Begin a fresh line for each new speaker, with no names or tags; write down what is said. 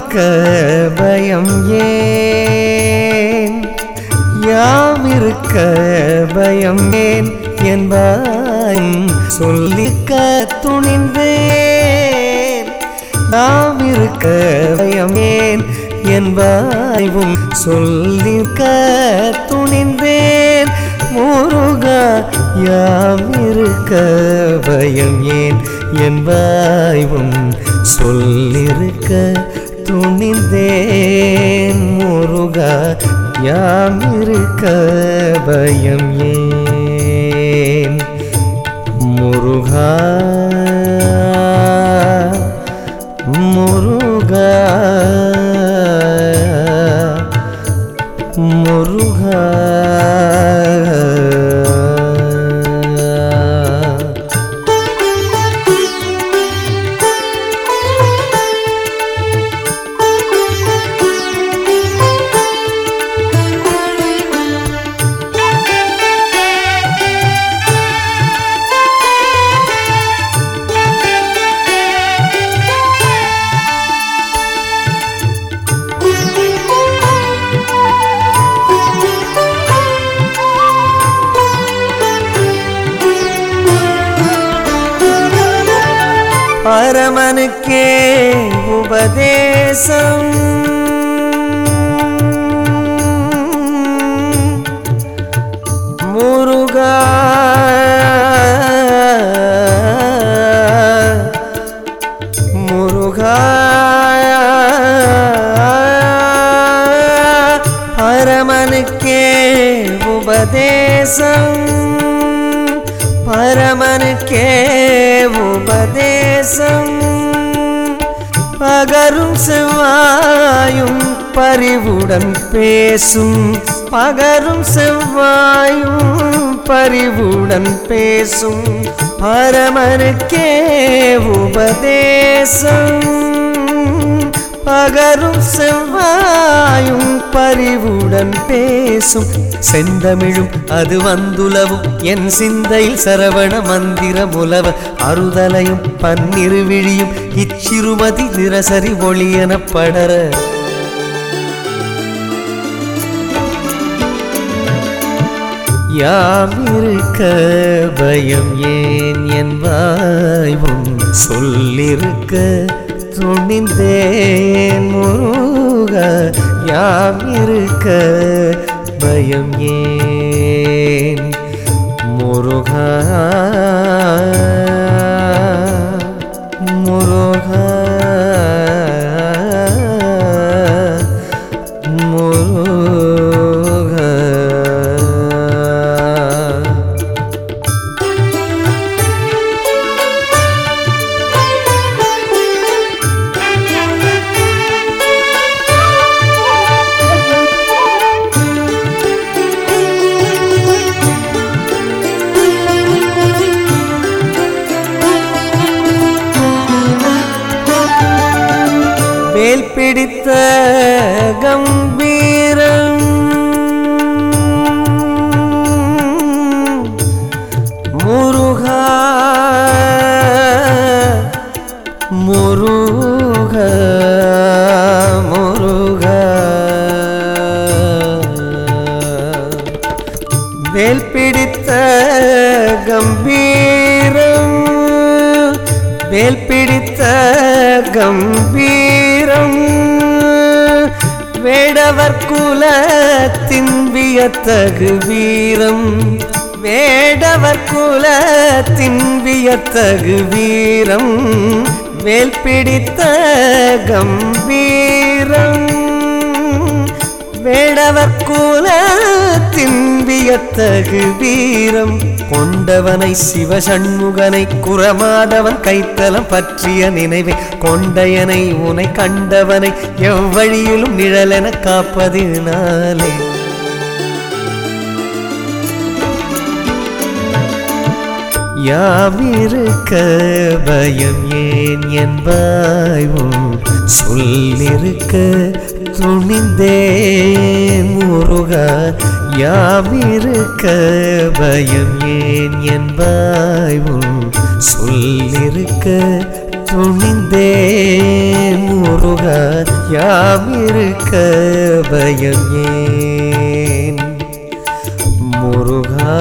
பார்க்க பயம் ஏன்? யாம் இருக்க பயம் ஏன் என்பான் சொல்லிக்க துணிந்தேன். நாம் இருக்க பயம் ஏன் என்பாய்வும் சொல்லிக்க துணிந்தேன். முருகா யாமிருக்க பயம் ஏன் என்பாய்வும் சொல்லிருக்க துணிந்தேன் முருகா யாம் இருக்க பயம் ஏன்? முருகா பரமனுக்கே உபதேசம் முருகா முருகா பரமனுக்கே உபதேசம் பரமனுக்கே உபதேசம். பகரும் செவ்வாயும் பரிவுடன் பேசும். பகரும் செவ்வாயும் பரிவுடன் பேசும். பரமனுக்கே உபதேசம். பகரும் செவ்வாயும் பரிவுடன் பேசும். செந்தமிழும் அது வந்துலவும் என் சிந்தையில் சரவண மந்திரம் உலவ அறுதலையும் பன்னிரு விழியும். இச்சிறுமதி நிரசரி ஒளியென படர. யாமிருக்க பயம் ஏன் என் வாய்வும் சொல்லிருக்க? துணிந்தேன் முருக யாம் இருக்க? பயம் ஏன்? வேல் பிடித்த கம்பீரம். முருகா முருக முருக. வேல் பிடித்த கம்பீரம் வேல் பிடித்த கம்பீர் வீரம் வேடவர் குலத்தின் வியத்தகு வீரம். வேடவர் குலத்தின் வியத்தகு வீரம். வேல் பிடித்த கம்பீரம். வேடவர் கூலத்தின் வியத்தகு வீரம் கொண்டவனை சிவசண்முகனை குரமாதவன் கைத்தலம் பற்றிய நினைவை. கொண்டையனை உனை கண்டவனை எவ்வழியிலும் நிழலென காப்பதினாலே. யாமிருக்க பயம் ஏன் என்பாயும் சொல்லிருக்க துணிந்தேன் முருகா யாமிருக்க பயம் ஏன் என்பாயும் சொல்லிருக்க துணிந்தேன் முருகா யாமிருக்க பயம் ஏன் முருகா?